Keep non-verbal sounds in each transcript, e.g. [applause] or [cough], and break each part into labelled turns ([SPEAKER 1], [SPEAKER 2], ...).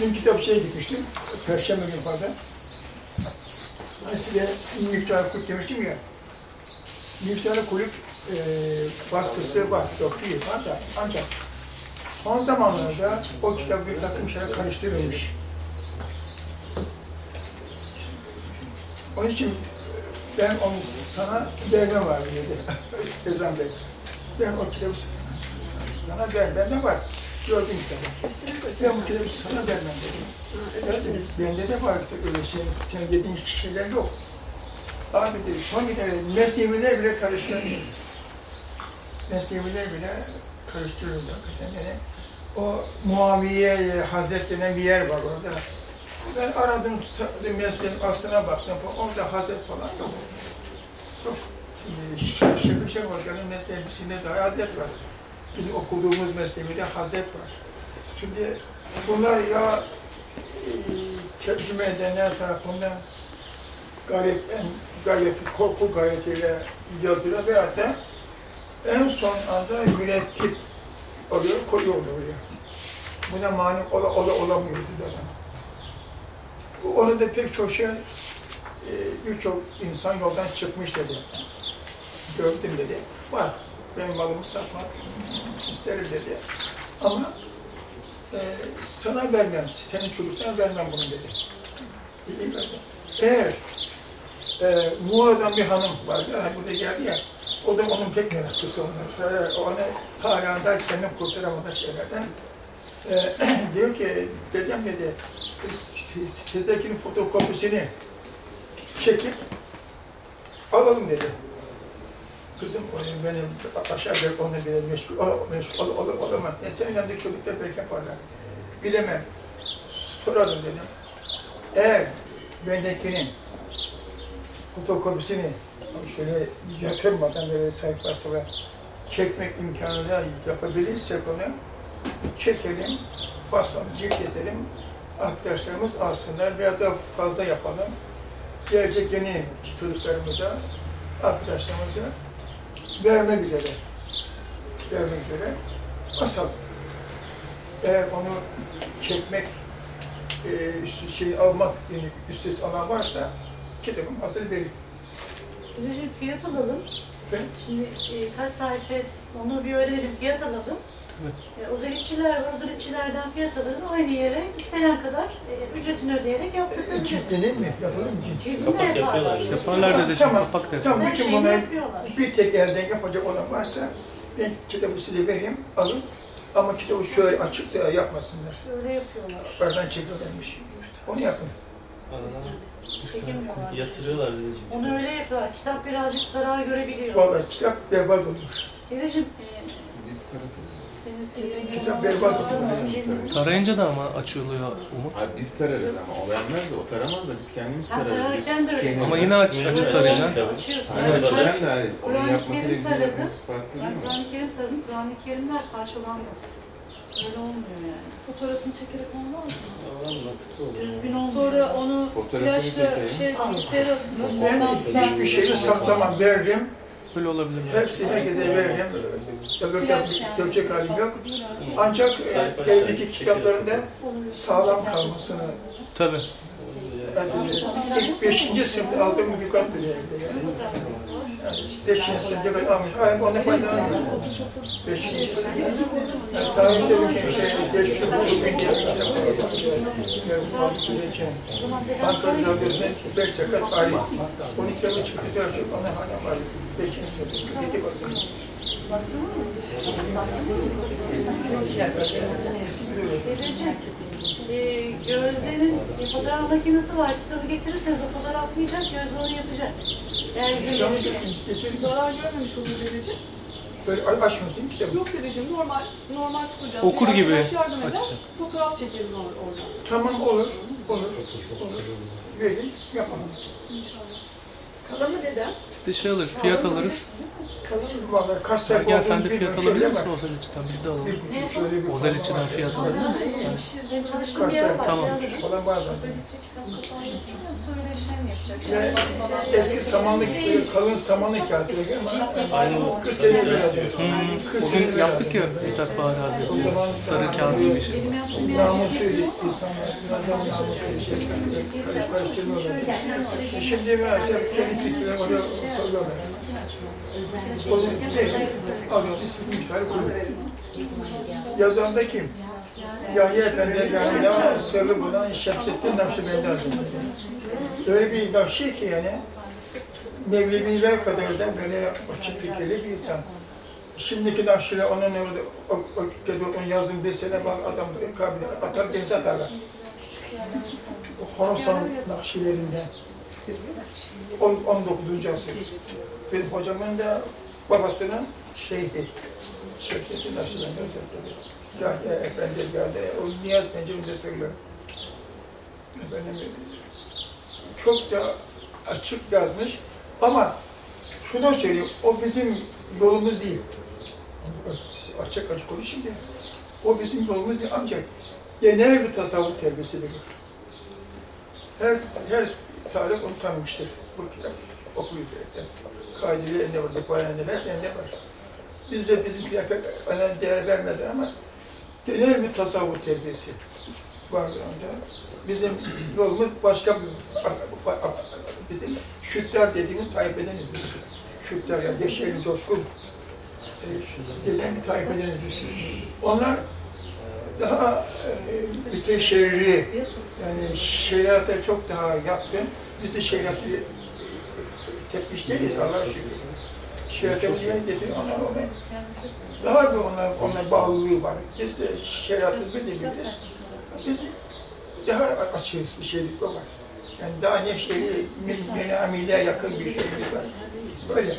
[SPEAKER 1] dün kitapçıya gitmiştim. Perşembe günü pardon. Hani size Miftahı Kulüp demiştim ya. Miftahı Kulüp e, baskısı var, yok değil var ancak son zamanlarda o kitap bir takım şeyler karıştırılmış. Onun için ben onu sana verme var dedi [laughs] Ezan Bey. Ben o kitabı sana ver, bende var. Gördüm kitabı. Ben bu kitabı sana vermem dedim. Evet, bende de var öyle şey, sen dediğin şeyler yok. Abi dedi, son tane mesneviler bile karıştırılıyor. Mesneviler bile karıştırılıyor hakikaten. Yani o Muaviye Hazret denen bir yer var orada. Ben aradım, tutadım, mesleğin aslına baktım, orada Hazret falan yok. Yok. Şimdi Şefik Şef Hoca'nın mesleğinde de Hazret var. Bizim okuduğumuz mesleğimizde Hazret var. Şimdi bunlar ya e, tercüme edenler tarafından gayretten, gayreti, korku gayretiyle yazılıyor veyahut da en son anda mürekkep oluyor, koyu oluyor. Buna mani ola, ola, olamıyor dedi adam. Onu da pek çok şey, e, birçok insan yoldan çıkmış dedi. Gördüm dedi. Var, ben malımı satmak isterim dedi. Ama e, sana vermem, senin çocuklarına vermem bunu dedi. Eğer e, Muğla'dan bir hanım vardı, hani burada geldi ya, o da onun pek meraklısı onlar. Böyle onu hala kendim kurtaramadığı şeylerden. E, [clears throat] diyor ki, dedem dedi, sizdekinin fotokopisini çekip alalım dedi. Kızım benim aşağıda onu bile meşgul, ol, meşgul ol, ol, olamam. Ne senin yanında çocuklar belki yaparlar. Bilemem. Soralım dedim. Eğer bendekinin fotokopisini şöyle yatırmadan böyle sayfasına çekmek imkanıyla yapabilirsek onu çekelim, basalım, ciltletelim. Arkadaşlarımız alsınlar, biraz daha fazla yapalım. Gelecek yeni çocuklarımıza, arkadaşlarımıza vermek üzere, vermek üzere basalım. Eğer onu çekmek, e, üstü şey almak, yani üstesi alan varsa kitabım hazır verin.
[SPEAKER 2] Şimdi fiyat alalım.
[SPEAKER 1] Ben
[SPEAKER 2] Şimdi e, kaç sayfa onu bir öğrenelim. Fiyat alalım. E, özellikçiler var. Özellikçilerden fiyat alırız. Aynı yere isteyen kadar e, ücretini ödeyerek yaptırtabiliriz.
[SPEAKER 1] kilitlenir mi? Yapalım mı?
[SPEAKER 3] Kapak
[SPEAKER 2] de
[SPEAKER 3] yapıyorlar.
[SPEAKER 2] yaparlar.
[SPEAKER 4] Yaparlar dedeciğim,
[SPEAKER 1] Tamam,
[SPEAKER 4] kapak dedi.
[SPEAKER 1] tamam.
[SPEAKER 2] Her
[SPEAKER 1] bütün
[SPEAKER 2] şeyini
[SPEAKER 1] bunları
[SPEAKER 2] yapıyorlar.
[SPEAKER 1] bir tek elden yapacak olan varsa ben kitabı size vereyim, alın. Ama kitabı şöyle açıp da yapmasınlar.
[SPEAKER 2] Öyle yapıyorlar.
[SPEAKER 1] Oradan çekiyorlarmış. Onu yapın.
[SPEAKER 3] Yatırıyorlar dedeciğim.
[SPEAKER 2] Onu öyle yapıyorlar. Kitap birazcık zarar görebiliyor.
[SPEAKER 1] Vallahi kitap berbat olur.
[SPEAKER 2] Dedeciğim, e,
[SPEAKER 5] Biz tanıtırız.
[SPEAKER 1] Kitap berbat.
[SPEAKER 4] Tarayınca da ama açılıyor Umut.
[SPEAKER 5] Abi biz tararız ama o vermez de o taramaz da biz kendimiz
[SPEAKER 2] Ha,
[SPEAKER 5] tararız.
[SPEAKER 2] öyle.
[SPEAKER 5] Scanner-
[SPEAKER 4] Ama yine aç,
[SPEAKER 3] Yine
[SPEAKER 4] açıp tarayacaksın.
[SPEAKER 5] Aynen
[SPEAKER 2] Yani
[SPEAKER 5] ben de hani onun yapmasıyla
[SPEAKER 2] Kerim
[SPEAKER 5] bizim yapmamız farklı değil
[SPEAKER 2] Ben
[SPEAKER 5] mi?
[SPEAKER 2] Kur'an-ı Kerim taradım. Kur'an-ı Kerimler karşılandı. Öyle olmuyor yani.
[SPEAKER 6] Fotoğrafını çekerek olmaz mı?
[SPEAKER 2] Düzgün olmuyor.
[SPEAKER 6] Sonra onu
[SPEAKER 5] Fotoğrafını
[SPEAKER 6] flaşla
[SPEAKER 5] çekeyim.
[SPEAKER 6] şey bilgisayara atılır.
[SPEAKER 1] Ben hiçbir şeyi saklamam, veririm.
[SPEAKER 4] Böyle olabilir mi?
[SPEAKER 1] Hepsi herkese veririm. Öbür
[SPEAKER 6] flash yani.
[SPEAKER 1] dövecek halim yok.
[SPEAKER 6] Abi.
[SPEAKER 1] Ancak e, evdeki kitaplarında sağlam kalmasını
[SPEAKER 4] Tabii.
[SPEAKER 1] yani, ilk beşinci sınıfta aldığım lügat bile evde yani. Yani beşinci sınıfta ben almış, hayır onunla faydalanmıyorum. Beşinci sınıfta. Yani daha önce bir şey, geç şu bugün diye Ankara Radyosu'na beş dakika tarih. 12 yılı çıktı, dört yıl ona hala var. Beşinci sınıfta, iki basın.
[SPEAKER 2] Dedeciğim, e, Gözde'nin bir fotoğraf makinesi var. Kitabı getirirseniz o fotoğraflayacak, Gözde onu yapacak.
[SPEAKER 1] Yanlış
[SPEAKER 2] gelecek.
[SPEAKER 1] getirdim.
[SPEAKER 7] Zarar görmemiş oluyor dedeciğim.
[SPEAKER 1] Böyle açmıyorsun kitabı.
[SPEAKER 7] Yok dedeciğim normal normal tutacağız.
[SPEAKER 4] Okur
[SPEAKER 7] Bir
[SPEAKER 4] gibi
[SPEAKER 7] arkadaş yardım eder,
[SPEAKER 4] açacak.
[SPEAKER 7] fotoğraf çekeriz or- oradan.
[SPEAKER 1] Tamam olur, olur, olur. Verin, yapalım.
[SPEAKER 7] İnşallah.
[SPEAKER 6] Kala mı dedem?
[SPEAKER 4] Biz de şey alırız, fiyat alırız.
[SPEAKER 6] Kala mı?
[SPEAKER 1] Vallahi kaç sayfa
[SPEAKER 4] gel sen de
[SPEAKER 1] olduğunu
[SPEAKER 4] fiyat alabilir misin içinden? Biz de alalım.
[SPEAKER 1] Bir buçuk şöyle bir var.
[SPEAKER 4] fiyat alabilir misin?
[SPEAKER 2] Ben çalıştığım bir yer var.
[SPEAKER 4] Tamam.
[SPEAKER 2] bir alırım.
[SPEAKER 1] Falan var zaten.
[SPEAKER 6] Özellikle kitap kapağı. Söyleşen yapacak.
[SPEAKER 1] Ve eski samanlık, böyle kalın samanlık kağıtları ama
[SPEAKER 4] Aynı o.
[SPEAKER 1] 40 sene evvel 40
[SPEAKER 4] o
[SPEAKER 1] sene
[SPEAKER 4] gün
[SPEAKER 1] evvel
[SPEAKER 4] yaptık ya Mithat Baharazi.
[SPEAKER 1] O zaman
[SPEAKER 4] Sarı şey.
[SPEAKER 2] Benim yaptığım yer var.
[SPEAKER 1] Namusuydu insanlar. Namusuydu. Şey, karış karıştırmıyorlar. E Şimdi mesela kendi fikirleri oraya koyuyorlar. O zaman değil. Alıyoruz. Miktarı koyuyoruz. Yazan da kim? Yahya Efendi yanında sırrı bulan Şemsettin Nakşibendi Hazretleri. Öyle bir nakşi ki yani Mevleviler kadar da böyle açık fikirli bir insan. Şimdiki nakşiler onun orada, o, o, onun yazdığı bir sene bak adam kabile atar denize atarlar. O Horasan nakşilerinden. 10, 19. asır. Benim hocamın da babasının şeyhi. Nakşibendi Hazretleri. Yahya Efendi geldi, o niyet pencerinde söylüyor. Efendim, çok da açık yazmış ama şunu söyleyeyim, o bizim yolumuz değil. Açık açık konuşayım diye. O bizim yolumuz değil ancak genel bir tasavvuf terbiyesi verir. Her, her tarih onu tanımıştır. Bu kitap okuyor zaten. Kaydıyla elinde var, bayanında her elinde var. Biz de bizimkiler pek önemli değer vermezler ama genel bir tasavvuf terbiyesi var onda. Bizim yolumuz başka bir, bizim şütler dediğimiz taifedeniz biz. Şütler yani deşeli, coşkun, e, gelen bir taifedeniz biz. Onlar daha e, müteşerri, yani şeriata çok daha yatkın. Biz de şeriatı tepkiş değiliz Allah'a şükür. Şeriatımızı yerine getiriyor, onlar ona daha bir onlar, onlar bağlılığı var. Biz de şeriatı bildiğimiz, biz daha açığız bir şeylik var. Yani daha neşeli, beni amiliye yakın bir şeylik var. Böyle.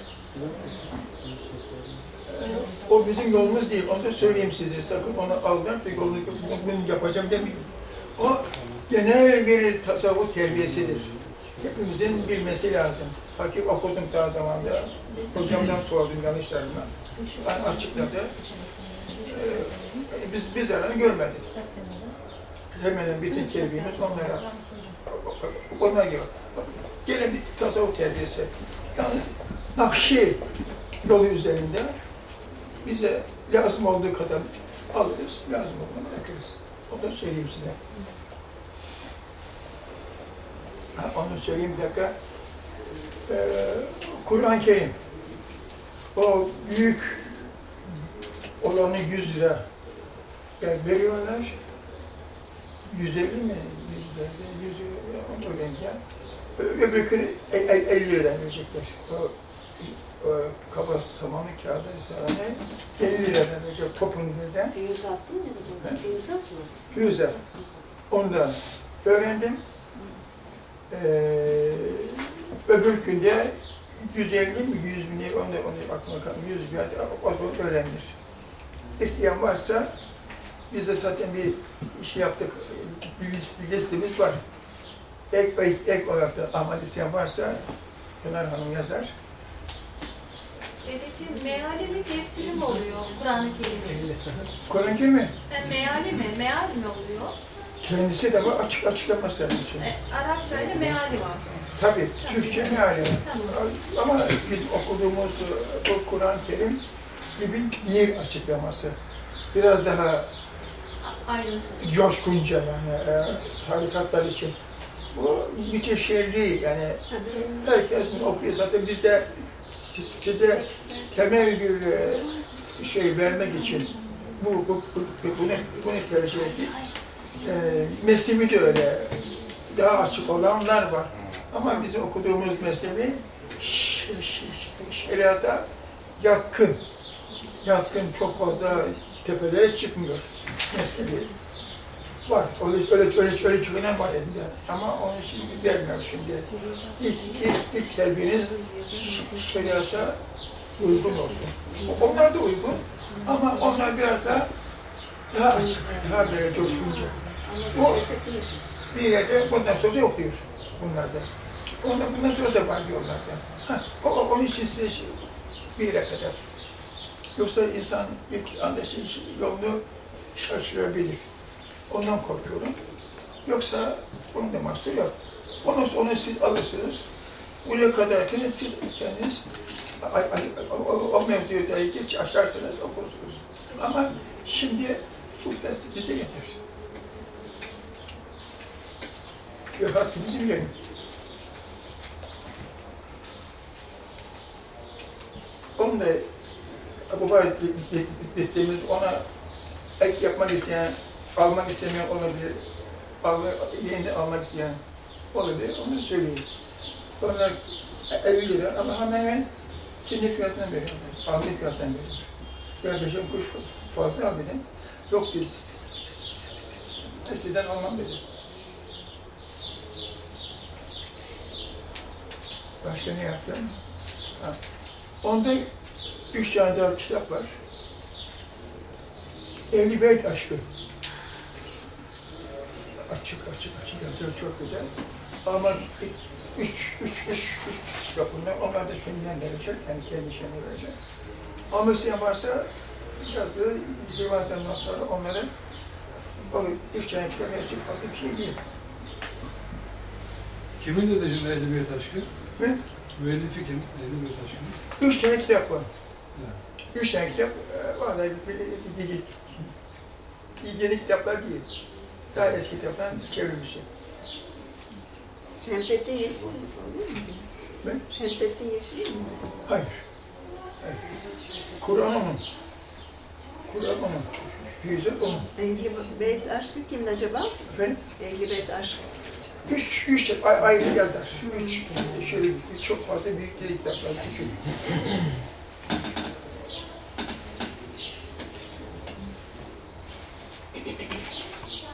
[SPEAKER 1] O bizim yolumuz değil, onu da söyleyeyim size. Sakın onu aldan da yolunu bunu yapacağım demiyorum. O genel bir tasavvuf terbiyesidir. Hepimizin bilmesi lazım. Hakik okudum daha zamanda. Hocamdan sordum yanlışlarımı. Yani açıkladı. Ee, biz, biz zararını görmedik. Hemen bütün terbiyemiz onlara. Ona göre. Gene bir tasavvuf terbiyesi. Yani Nakşi yolu üzerinde bize lazım olduğu kadar alırız, lazım olmadan bırakırız. Onu söyleyeyim size. Ha, onu söyleyeyim bir dakika. Ee, Kur'an-ı Kerim. O büyük olanı 100 lira yani veriyorlar. 150 mi? 100 lira, 100 lira, onu ödeyince. Öbürkünü 50 liradan verecekler. O, o kaba samanı kağıdı sana 50 liradan verecek topun birden.
[SPEAKER 3] Füyüz attın mı dedeciğim? Füyüz attın mı?
[SPEAKER 1] Füze. Onu da öğrendim. Ee, öbür günde 150 mi 100 mi onu, onu aklıma kaldı. 100 geldi. O zaman öğrenilir. İsteyen varsa biz de zaten bir iş yaptık. Bir, list, bir listemiz var. Ek, ek, ek olarak da amal isteyen varsa Pınar Hanım yazar.
[SPEAKER 8] Dedeciğim, meale mi tefsiri mi oluyor Kur'an-ı Kerim'in?
[SPEAKER 1] Kur'an-ı Kerim'i
[SPEAKER 8] Yani meale mi, meal mi oluyor?
[SPEAKER 1] kendisi de var açık açıklaması lazım.
[SPEAKER 8] E, Arapça ile meali var.
[SPEAKER 1] Tabii, Türkçe meali. Ama biz okuduğumuz e, bu Kur'an-ı Kerim gibi bir açıklaması. Biraz daha
[SPEAKER 8] A- Ayrıntı.
[SPEAKER 1] coşkunca yani e, tarikatlar için. Bu müteşerri yani herkes okuyor zaten biz de size temel bir e, şey vermek için bu, bu, bu bunu, bunu tercih ettik. E, mezhebi de öyle daha açık olanlar var. Ama bizim okuduğumuz mezhebi şeriata yakın. Yatkın çok fazla tepelere çıkmıyor mezhebi. Var. Öyle, öyle, öyle, öyle çıkınan var elinde. Ama onu şimdi vermiyor şimdi. İlk, ilk, ilk terbiyeniz şeriata uygun olsun. Onlar da uygun. Ama onlar biraz daha daha açık, daha böyle coşkunca. Bu bir yerde bundan sonra okuyor bunlar da. Onda bundan sonra da var diyorlar. Yani. Ha, o, onun için size şey, bir yere kadar. Yoksa insan ilk anda şey, yolunu şaşırabilir. Ondan korkuyorum. Yoksa onun da mahsuru yok. Onu, onu siz alırsınız. Buraya kadarkini siz kendiniz ay, ay, o, o, mevzuyu da geç açarsınız, okursunuz. Ama şimdi bu ders bize yeter. Ve hakkımızı bilelim. Onun da bu var listemiz ona ek yapmak isteyen, almak istemeyen olabilir. Alma, yeniden almak isteyen olabilir. Onu söyleyeyim. Onlar 50 lira ama hemen kendi fiyatına veriyorlar. Aldığı fiyattan veriyorlar. Ya beşim kuş fazla al dedim. Yok biz sizden almam dedim. Başka ne yaptım? Ha. Onda üç tane daha kitap var. Evli Beyt Aşkı. Açık açık açık yazıyor çok güzel. Ama üç, üç, üç, üç bunlar. Onlar da kendinden verecek, yani kendi şeyine verecek. Ama isteyen varsa yazdığı zivazlarından sonra onları o üç tane kitap yazıcı fazla bir şey değil.
[SPEAKER 3] Kimin dedeciğim edebiyat aşkı?
[SPEAKER 1] Ne?
[SPEAKER 3] Müellifi kim? Edebiyat aşkı.
[SPEAKER 1] Üç tane kitap var.
[SPEAKER 3] Evet.
[SPEAKER 1] Üç tane kitap, e, vallahi bir- bir- bir- bir- bir- yeni kitaplar değil. Daha eski kitaplar çevrilmişi.
[SPEAKER 9] Şemsettin Yeşil mi?
[SPEAKER 1] Ne?
[SPEAKER 9] Şemsettin Yeşil mi?
[SPEAKER 1] Hayır. Hayır. Kur'an onun. Yüzü onun.
[SPEAKER 9] Ehli Beyt aşkı kimdi acaba?
[SPEAKER 1] Efendim?
[SPEAKER 9] Ehli Beyt aşkı.
[SPEAKER 1] Üç, üç ay- ayrı yazar. Üç, şöyle çok fazla büyük kitaplar, küçük.